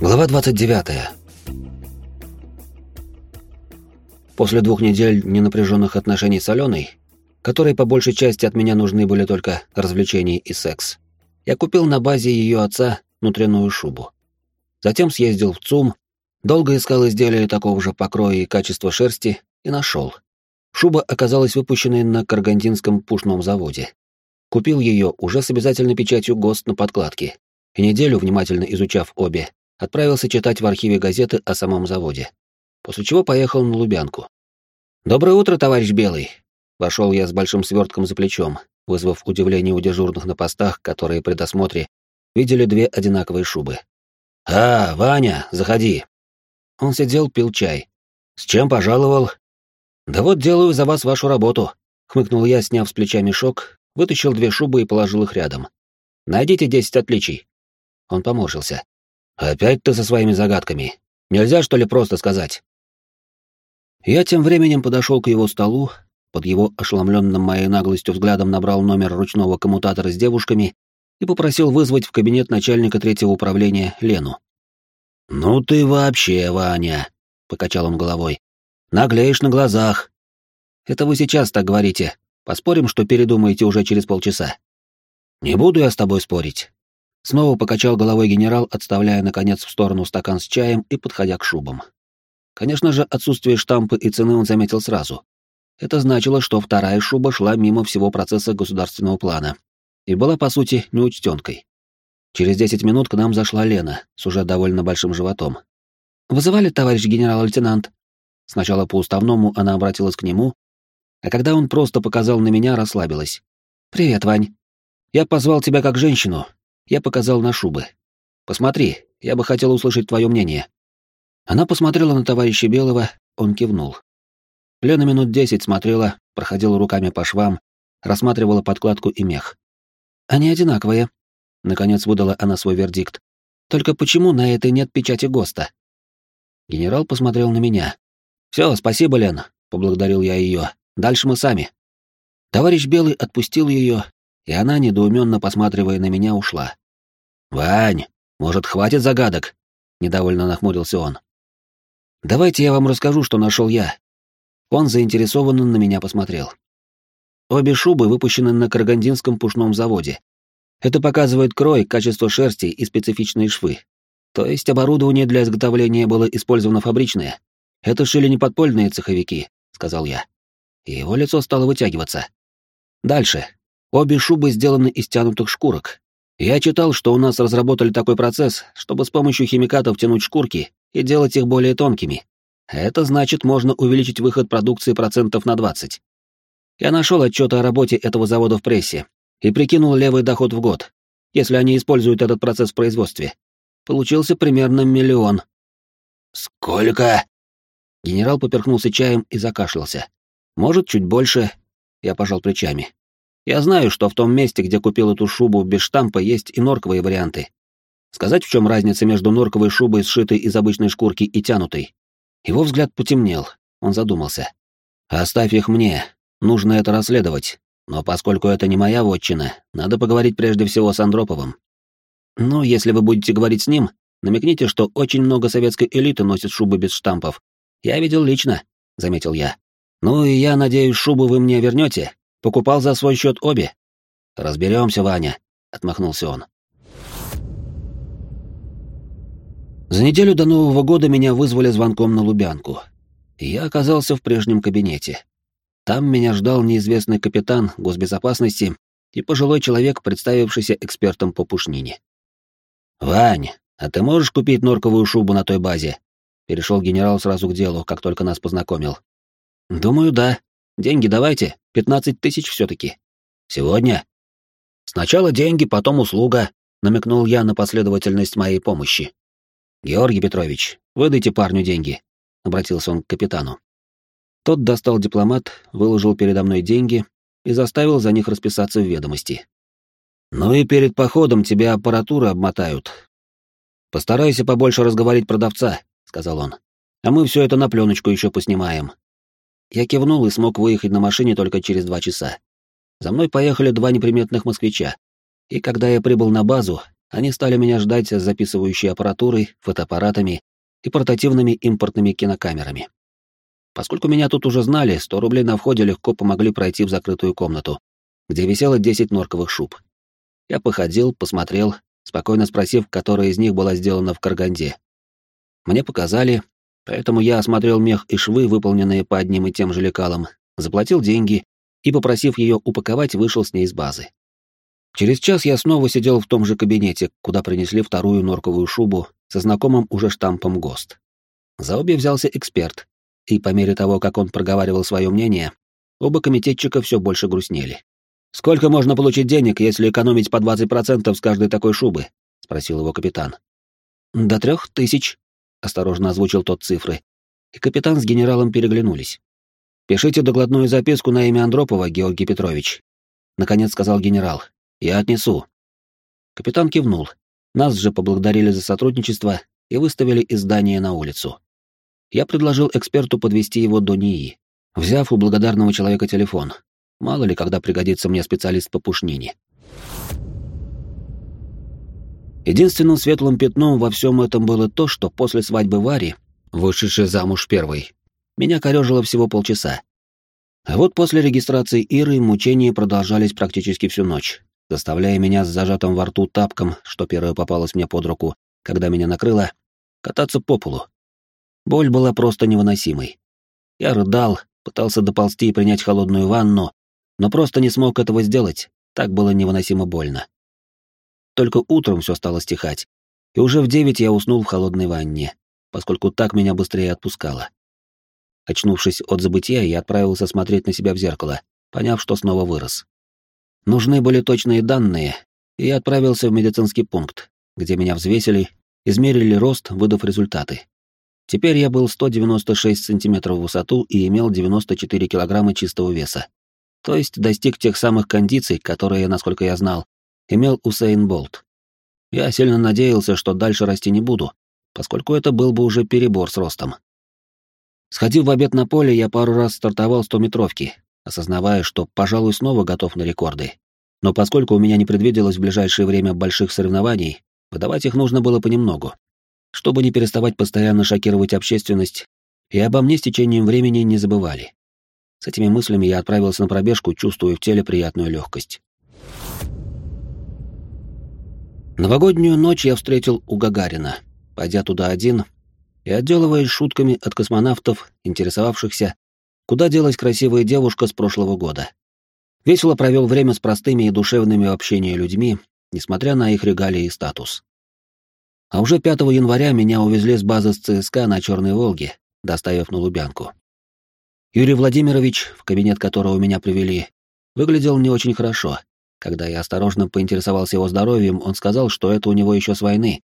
Глава 29. После двух недель ненапряженных отношений с Аленой, которые по большей части от меня нужны были только развлечения и секс, я купил на базе ее отца внутреннюю шубу. Затем съездил в ЦУМ, долго искал изделия такого же покроя и качества шерсти и нашел. Шуба оказалась выпущенной на Каргандинском пушном заводе. Купил ее уже с обязательной печатью ГОСТ на подкладке, и неделю, внимательно изучав обе, отправился читать в архиве газеты о самом заводе. После чего поехал на Лубянку. «Доброе утро, товарищ Белый!» Вошел я с большим свертком за плечом, вызвав удивление у дежурных на постах, которые при досмотре видели две одинаковые шубы. «А, Ваня, заходи!» Он сидел, пил чай. «С чем пожаловал?» «Да вот делаю за вас вашу работу», — хмыкнул я, сняв с плеча мешок, вытащил две шубы и положил их рядом. «Найдите десять отличий». Он поморщился. «Опять ты со своими загадками. Нельзя, что ли, просто сказать?» Я тем временем подошел к его столу, под его ошеломленным моей наглостью взглядом набрал номер ручного коммутатора с девушками и попросил вызвать в кабинет начальника третьего управления Лену. «Ну ты вообще, Ваня!» — покачал он головой. «Наглеешь на глазах!» «Это вы сейчас так говорите. Поспорим, что передумаете уже через полчаса». «Не буду я с тобой спорить. Снова покачал головой генерал, отставляя, наконец, в сторону стакан с чаем и подходя к шубам. Конечно же, отсутствие штампа и цены он заметил сразу. Это значило, что вторая шуба шла мимо всего процесса государственного плана и была, по сути, неучтенкой. Через десять минут к нам зашла Лена с уже довольно большим животом. «Вызывали, товарищ генерал-лейтенант?» Сначала по уставному она обратилась к нему, а когда он просто показал на меня, расслабилась. «Привет, Вань. Я позвал тебя как женщину, я показал на шубы. «Посмотри, я бы хотел услышать твое мнение». Она посмотрела на товарища Белого, он кивнул. Лена минут десять смотрела, проходила руками по швам, рассматривала подкладку и мех. «Они одинаковые», — наконец выдала она свой вердикт. «Только почему на этой нет печати ГОСТа?» Генерал посмотрел на меня. «Все, спасибо, Лена», — поблагодарил я ее. «Дальше мы сами». Товарищ Белый отпустил ее, и она, недоуменно посматривая на меня, ушла. «Вань, может, хватит загадок?» — недовольно нахмурился он. «Давайте я вам расскажу, что нашел я». Он заинтересованно на меня посмотрел. Обе шубы выпущены на Каргандинском пушном заводе. Это показывает крой, качество шерсти и специфичные швы. То есть оборудование для изготовления было использовано фабричное. Это шили не подпольные цеховики, сказал я. И его лицо стало вытягиваться. Дальше. Обе шубы сделаны из тянутых шкурок. Я читал, что у нас разработали такой процесс, чтобы с помощью химикатов тянуть шкурки и делать их более тонкими. Это значит, можно увеличить выход продукции процентов на 20. Я нашел отчеты о работе этого завода в прессе и прикинул левый доход в год, если они используют этот процесс в производстве. Получился примерно миллион. «Сколько?» Генерал поперхнулся чаем и закашлялся. «Может, чуть больше». Я пожал плечами. Я знаю, что в том месте, где купил эту шубу без штампа, есть и норковые варианты. Сказать, в чем разница между норковой шубой, сшитой из обычной шкурки, и тянутой? Его взгляд потемнел, он задумался. «Оставь их мне, нужно это расследовать. Но поскольку это не моя вотчина, надо поговорить прежде всего с Андроповым. Ну, если вы будете говорить с ним, намекните, что очень много советской элиты носит шубы без штампов. Я видел лично», — заметил я. «Ну и я надеюсь, шубу вы мне вернете, Покупал за свой счет обе. Разберемся, Ваня, отмахнулся он. За неделю до Нового года меня вызвали звонком на Лубянку. Я оказался в прежнем кабинете. Там меня ждал неизвестный капитан госбезопасности и пожилой человек, представившийся экспертом по пушнине. «Вань, а ты можешь купить норковую шубу на той базе?» Перешел генерал сразу к делу, как только нас познакомил. «Думаю, да. Деньги давайте, пятнадцать тысяч все-таки. Сегодня? Сначала деньги, потом услуга, намекнул я на последовательность моей помощи. Георгий Петрович, выдайте парню деньги, обратился он к капитану. Тот достал дипломат, выложил передо мной деньги и заставил за них расписаться в ведомости. Ну и перед походом тебе аппаратуру обмотают. Постарайся побольше разговорить продавца, сказал он. А мы все это на пленочку еще поснимаем. Я кивнул и смог выехать на машине только через два часа. За мной поехали два неприметных москвича. И когда я прибыл на базу, они стали меня ждать с записывающей аппаратурой, фотоаппаратами и портативными импортными кинокамерами. Поскольку меня тут уже знали, 100 рублей на входе легко помогли пройти в закрытую комнату, где висело 10 норковых шуб. Я походил, посмотрел, спокойно спросив, которая из них была сделана в Карганде. Мне показали, поэтому я осмотрел мех и швы, выполненные по одним и тем же лекалам, заплатил деньги и, попросив ее упаковать, вышел с ней из базы. Через час я снова сидел в том же кабинете, куда принесли вторую норковую шубу со знакомым уже штампом ГОСТ. За обе взялся эксперт, и по мере того, как он проговаривал свое мнение, оба комитетчика все больше грустнели. «Сколько можно получить денег, если экономить по 20% с каждой такой шубы?» — спросил его капитан. «До трех тысяч», — осторожно озвучил тот цифры, и капитан с генералом переглянулись. «Пишите докладную записку на имя Андропова, Георгий Петрович», — наконец сказал генерал. «Я отнесу». Капитан кивнул. Нас же поблагодарили за сотрудничество и выставили из здания на улицу. Я предложил эксперту подвести его до НИИ, взяв у благодарного человека телефон. Мало ли, когда пригодится мне специалист по пушнине. Единственным светлым пятном во всем этом было то, что после свадьбы Вари, вышедшей замуж первой, меня корежило всего полчаса. А вот после регистрации Иры мучения продолжались практически всю ночь, заставляя меня с зажатым во рту тапком, что первое попалось мне под руку, когда меня накрыло, кататься по полу. Боль была просто невыносимой. Я рыдал, пытался доползти и принять холодную ванну, но просто не смог этого сделать, так было невыносимо больно. Только утром все стало стихать, и уже в девять я уснул в холодной ванне, поскольку так меня быстрее отпускало. Очнувшись от забытия, я отправился смотреть на себя в зеркало, поняв, что снова вырос. Нужны были точные данные, и я отправился в медицинский пункт, где меня взвесили, измерили рост, выдав результаты. Теперь я был 196 сантиметров в высоту и имел 94 килограмма чистого веса. То есть достиг тех самых кондиций, которые, насколько я знал, имел Усейн Болт. Я сильно надеялся, что дальше расти не буду, поскольку это был бы уже перебор с ростом. Сходив в обед на поле, я пару раз стартовал 100-метровки, осознавая, что, пожалуй, снова готов на рекорды. Но поскольку у меня не предвиделось в ближайшее время больших соревнований, выдавать их нужно было понемногу чтобы не переставать постоянно шокировать общественность, и обо мне с течением времени не забывали. С этими мыслями я отправился на пробежку, чувствуя в теле приятную легкость. Новогоднюю ночь я встретил у Гагарина, пойдя туда один и отделываясь шутками от космонавтов, интересовавшихся, куда делась красивая девушка с прошлого года. Весело провел время с простыми и душевными в общении людьми, несмотря на их регалии и статус. А уже 5 января меня увезли с базы с ЦСКА на Черной Волге, доставив на Лубянку. Юрий Владимирович, в кабинет которого меня привели, выглядел не очень хорошо. Когда я осторожно поинтересовался его здоровьем, он сказал, что это у него еще с войны.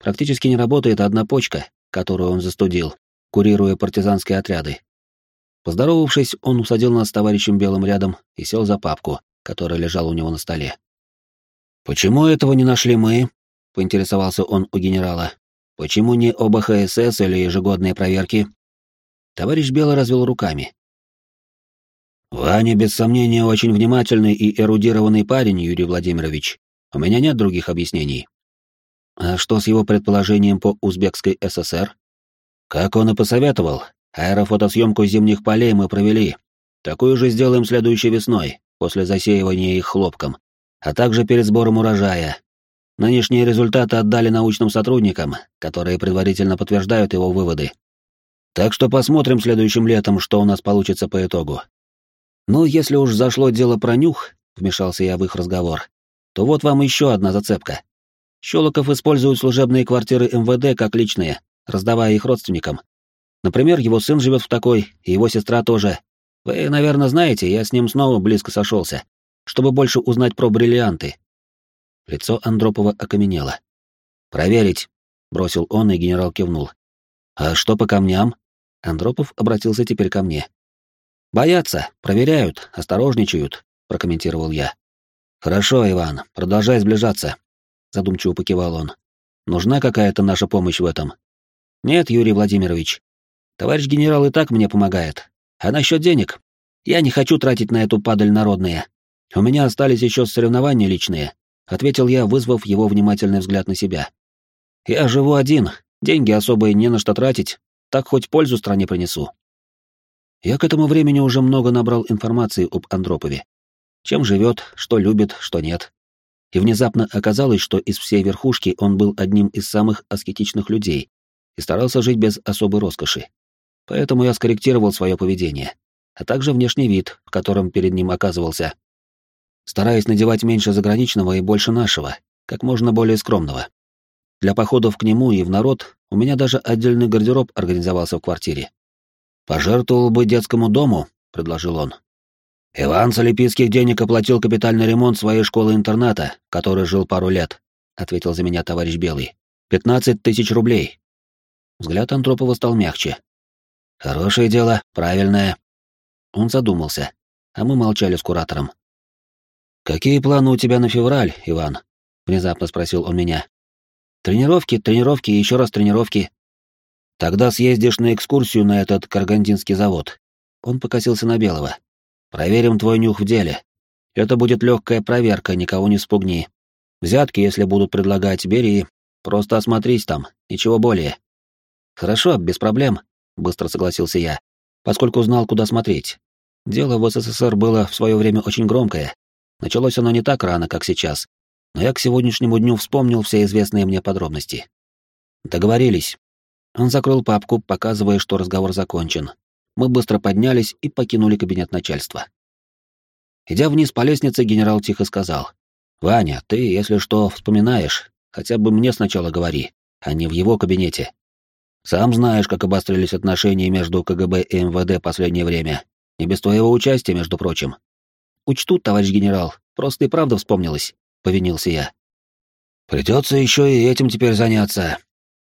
Практически не работает одна почка, которую он застудил, курируя партизанские отряды. Поздоровавшись, он усадил нас с товарищем Белым рядом и сел за папку, которая лежала у него на столе. «Почему этого не нашли мы?» поинтересовался он у генерала. Почему не ОБХСС или ежегодные проверки? Товарищ Белый развел руками. Ваня, без сомнения, очень внимательный и эрудированный парень, Юрий Владимирович. У меня нет других объяснений. А что с его предположением по Узбекской ССР? Как он и посоветовал, аэрофотосъемку зимних полей мы провели. Такую же сделаем следующей весной, после засеивания их хлопком, а также перед сбором урожая, Нынешние результаты отдали научным сотрудникам, которые предварительно подтверждают его выводы. Так что посмотрим следующим летом, что у нас получится по итогу. Ну, если уж зашло дело про нюх, вмешался я в их разговор, то вот вам еще одна зацепка. Щелоков использует служебные квартиры МВД как личные, раздавая их родственникам. Например, его сын живет в такой, и его сестра тоже. Вы, наверное, знаете, я с ним снова близко сошелся, чтобы больше узнать про бриллианты, Лицо Андропова окаменело. «Проверить», — бросил он, и генерал кивнул. «А что по камням?» Андропов обратился теперь ко мне. «Боятся, проверяют, осторожничают», — прокомментировал я. «Хорошо, Иван, продолжай сближаться», — задумчиво покивал он. «Нужна какая-то наша помощь в этом?» «Нет, Юрий Владимирович. Товарищ генерал и так мне помогает. А насчет денег? Я не хочу тратить на эту падаль народные. У меня остались еще соревнования личные, — ответил я, вызвав его внимательный взгляд на себя. «Я живу один, деньги особые не на что тратить, так хоть пользу стране принесу». Я к этому времени уже много набрал информации об Андропове. Чем живет, что любит, что нет. И внезапно оказалось, что из всей верхушки он был одним из самых аскетичных людей и старался жить без особой роскоши. Поэтому я скорректировал свое поведение, а также внешний вид, в котором перед ним оказывался, стараясь надевать меньше заграничного и больше нашего, как можно более скромного. Для походов к нему и в народ у меня даже отдельный гардероб организовался в квартире. «Пожертвовал бы детскому дому», — предложил он. «Иван Солипицких денег оплатил капитальный ремонт своей школы-интерната, который жил пару лет», — ответил за меня товарищ Белый. «Пятнадцать тысяч рублей». Взгляд Антропова стал мягче. «Хорошее дело, правильное». Он задумался, а мы молчали с куратором. «Какие планы у тебя на февраль, Иван?» — внезапно спросил он меня. «Тренировки, тренировки и еще раз тренировки». «Тогда съездишь на экскурсию на этот каргандинский завод». Он покосился на Белого. «Проверим твой нюх в деле. Это будет легкая проверка, никого не спугни. Взятки, если будут предлагать, бери. Просто осмотрись там, ничего более». «Хорошо, без проблем», — быстро согласился я, поскольку знал, куда смотреть. Дело в СССР было в свое время очень громкое, Началось оно не так рано, как сейчас, но я к сегодняшнему дню вспомнил все известные мне подробности. Договорились. Он закрыл папку, показывая, что разговор закончен. Мы быстро поднялись и покинули кабинет начальства. Идя вниз по лестнице, генерал тихо сказал. «Ваня, ты, если что, вспоминаешь, хотя бы мне сначала говори, а не в его кабинете. Сам знаешь, как обострились отношения между КГБ и МВД последнее время. Не без твоего участия, между прочим. Учту, товарищ генерал, просто и правда вспомнилось, повинился я. Придется еще и этим теперь заняться.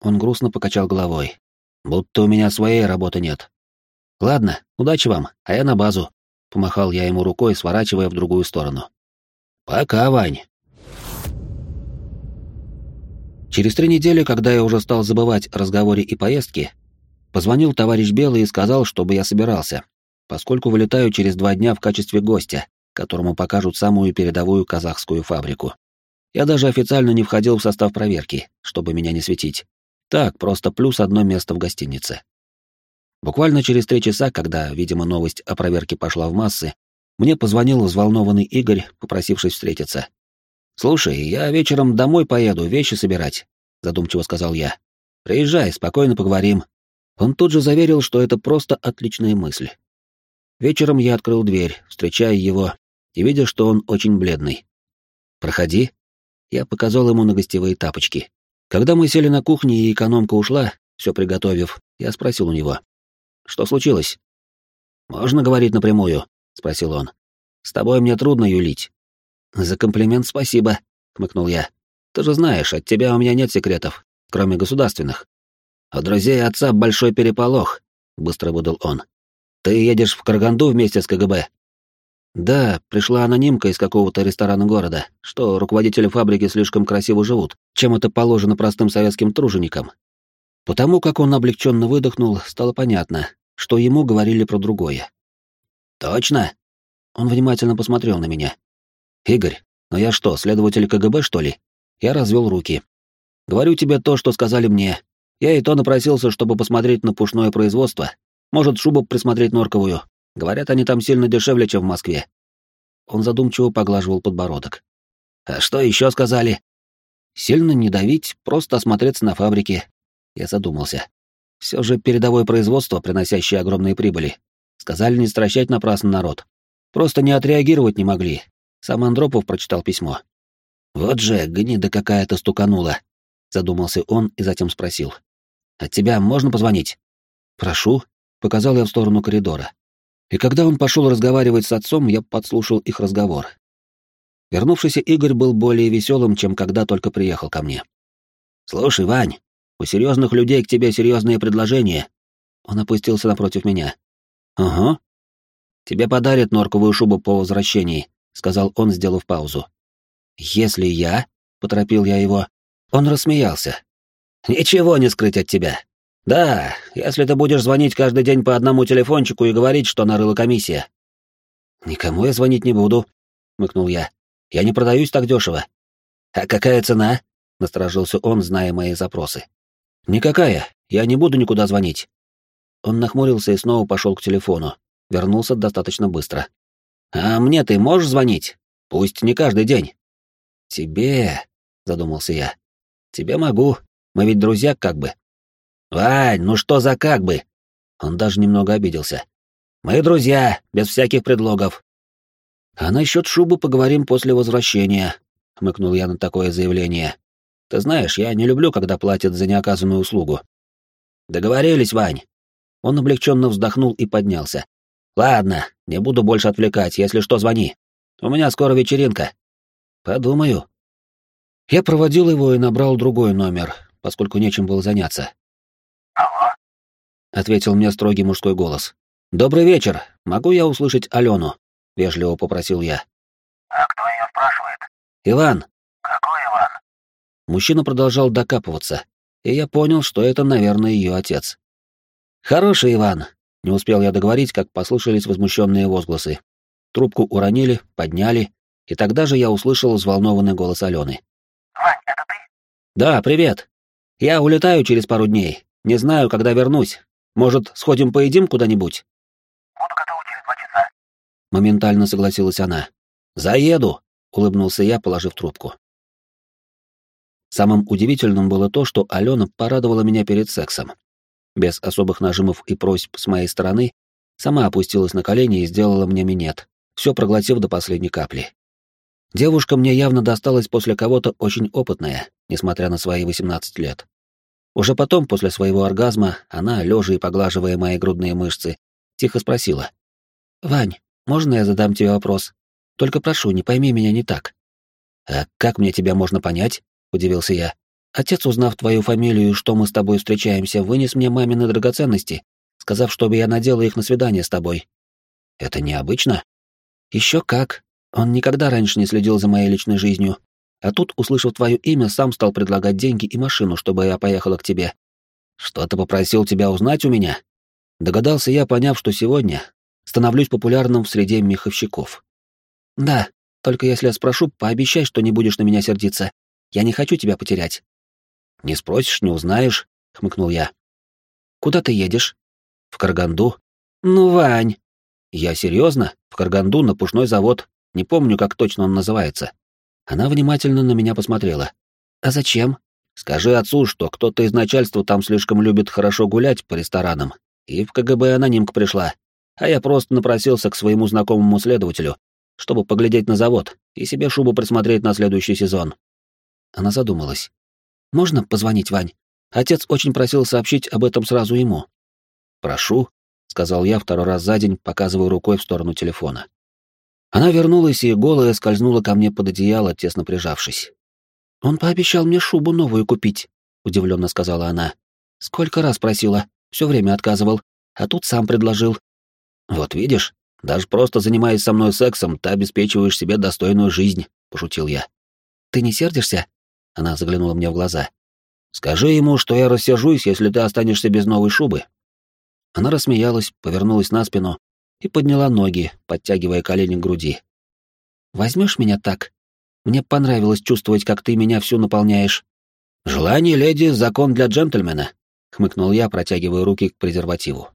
Он грустно покачал головой. Будто у меня своей работы нет. Ладно, удачи вам, а я на базу. Помахал я ему рукой, сворачивая в другую сторону. Пока, Вань. Через три недели, когда я уже стал забывать о разговоре и поездке, позвонил товарищ Белый и сказал, чтобы я собирался, поскольку вылетаю через два дня в качестве гостя, которому покажут самую передовую казахскую фабрику. Я даже официально не входил в состав проверки, чтобы меня не светить. Так, просто плюс одно место в гостинице. Буквально через три часа, когда, видимо, новость о проверке пошла в массы, мне позвонил взволнованный Игорь, попросившись встретиться. «Слушай, я вечером домой поеду, вещи собирать», — задумчиво сказал я. «Приезжай, спокойно поговорим». Он тут же заверил, что это просто отличная мысль. Вечером я открыл дверь, встречая его, и видя, что он очень бледный. «Проходи». Я показал ему на гостевые тапочки. Когда мы сели на кухне и экономка ушла, все приготовив, я спросил у него. «Что случилось?» «Можно говорить напрямую?» — спросил он. «С тобой мне трудно юлить». «За комплимент спасибо», — хмыкнул я. «Ты же знаешь, от тебя у меня нет секретов, кроме государственных». «У друзей отца большой переполох», — быстро выдал он. Ты едешь в Караганду вместе с КГБ? Да, пришла анонимка из какого-то ресторана города, что руководители фабрики слишком красиво живут, чем это положено простым советским труженикам. Потому как он облегченно выдохнул, стало понятно, что ему говорили про другое. Точно? Он внимательно посмотрел на меня. Игорь, но я что, следователь КГБ, что ли? Я развел руки. Говорю тебе то, что сказали мне. Я и то напросился, чтобы посмотреть на пушное производство, может, шубу присмотреть норковую. Говорят, они там сильно дешевле, чем в Москве. Он задумчиво поглаживал подбородок. А что еще сказали? Сильно не давить, просто осмотреться на фабрике. Я задумался. Все же передовое производство, приносящее огромные прибыли. Сказали не стращать напрасно народ. Просто не отреагировать не могли. Сам Андропов прочитал письмо. «Вот же, гнида какая-то стуканула», — задумался он и затем спросил. «От тебя можно позвонить?» «Прошу», Показал я в сторону коридора. И когда он пошел разговаривать с отцом, я подслушал их разговор. Вернувшийся Игорь был более веселым, чем когда только приехал ко мне. «Слушай, Вань, у серьезных людей к тебе серьезные предложения». Он опустился напротив меня. «Ага. Тебе подарят норковую шубу по возвращении», — сказал он, сделав паузу. «Если я...» — поторопил я его. Он рассмеялся. «Ничего не скрыть от тебя. Да, если ты будешь звонить каждый день по одному телефончику и говорить, что нарыла комиссия. Никому я звонить не буду, мыкнул я. Я не продаюсь так дешево. «А какая цена?» — насторожился он, зная мои запросы. «Никакая, я не буду никуда звонить». Он нахмурился и снова пошел к телефону. Вернулся достаточно быстро. «А мне ты можешь звонить? Пусть не каждый день». «Тебе...» — задумался я. «Тебе могу. Мы ведь друзья как бы». «Вань, ну что за как бы?» Он даже немного обиделся. «Мы друзья, без всяких предлогов». «А насчет шубы поговорим после возвращения», — хмыкнул я на такое заявление. «Ты знаешь, я не люблю, когда платят за неоказанную услугу». «Договорились, Вань». Он облегченно вздохнул и поднялся. «Ладно, не буду больше отвлекать, если что, звони. У меня скоро вечеринка». «Подумаю». Я проводил его и набрал другой номер, поскольку нечем было заняться. Ответил мне строгий мужской голос. «Добрый вечер. Могу я услышать Алену?» — вежливо попросил я. «А кто ее спрашивает?» «Иван». «Какой Иван?» Мужчина продолжал докапываться, и я понял, что это, наверное, ее отец. «Хороший Иван», — не успел я договорить, как послышались возмущенные возгласы. Трубку уронили, подняли, и тогда же я услышал взволнованный голос Алены. «Вань, это ты?» «Да, привет. Я улетаю через пару дней. Не знаю, когда вернусь. Может, сходим поедим куда-нибудь?» «Буду готова через два часа». Моментально согласилась она. «Заеду», — улыбнулся я, положив трубку. Самым удивительным было то, что Алена порадовала меня перед сексом. Без особых нажимов и просьб с моей стороны, сама опустилась на колени и сделала мне минет, все проглотив до последней капли. Девушка мне явно досталась после кого-то очень опытная, несмотря на свои 18 лет. Уже потом, после своего оргазма, она, лежа и поглаживая мои грудные мышцы, тихо спросила. «Вань, можно я задам тебе вопрос? Только прошу, не пойми меня не так». «А как мне тебя можно понять?» — удивился я. «Отец, узнав твою фамилию что мы с тобой встречаемся, вынес мне мамины драгоценности, сказав, чтобы я надела их на свидание с тобой». «Это необычно?» «Еще как. Он никогда раньше не следил за моей личной жизнью, а тут, услышав твое имя, сам стал предлагать деньги и машину, чтобы я поехала к тебе. Что-то попросил тебя узнать у меня? Догадался я, поняв, что сегодня становлюсь популярным в среде меховщиков. Да, только если я спрошу, пообещай, что не будешь на меня сердиться. Я не хочу тебя потерять. Не спросишь, не узнаешь, хмыкнул я. Куда ты едешь? В Карганду. Ну, Вань. Я серьезно? В Карганду на пушной завод. Не помню, как точно он называется. Она внимательно на меня посмотрела. «А зачем?» «Скажи отцу, что кто-то из начальства там слишком любит хорошо гулять по ресторанам, и в КГБ анонимка пришла, а я просто напросился к своему знакомому следователю, чтобы поглядеть на завод и себе шубу присмотреть на следующий сезон». Она задумалась. «Можно позвонить, Вань? Отец очень просил сообщить об этом сразу ему». «Прошу», — сказал я второй раз за день, показывая рукой в сторону телефона. Она вернулась и голая скользнула ко мне под одеяло, тесно прижавшись. «Он пообещал мне шубу новую купить», — удивленно сказала она. «Сколько раз просила, все время отказывал, а тут сам предложил». «Вот видишь, даже просто занимаясь со мной сексом, ты обеспечиваешь себе достойную жизнь», — пошутил я. «Ты не сердишься?» — она заглянула мне в глаза. «Скажи ему, что я рассержусь, если ты останешься без новой шубы». Она рассмеялась, повернулась на спину и подняла ноги, подтягивая колени к груди. «Возьмешь меня так? Мне понравилось чувствовать, как ты меня всю наполняешь». «Желание леди — закон для джентльмена», — хмыкнул я, протягивая руки к презервативу.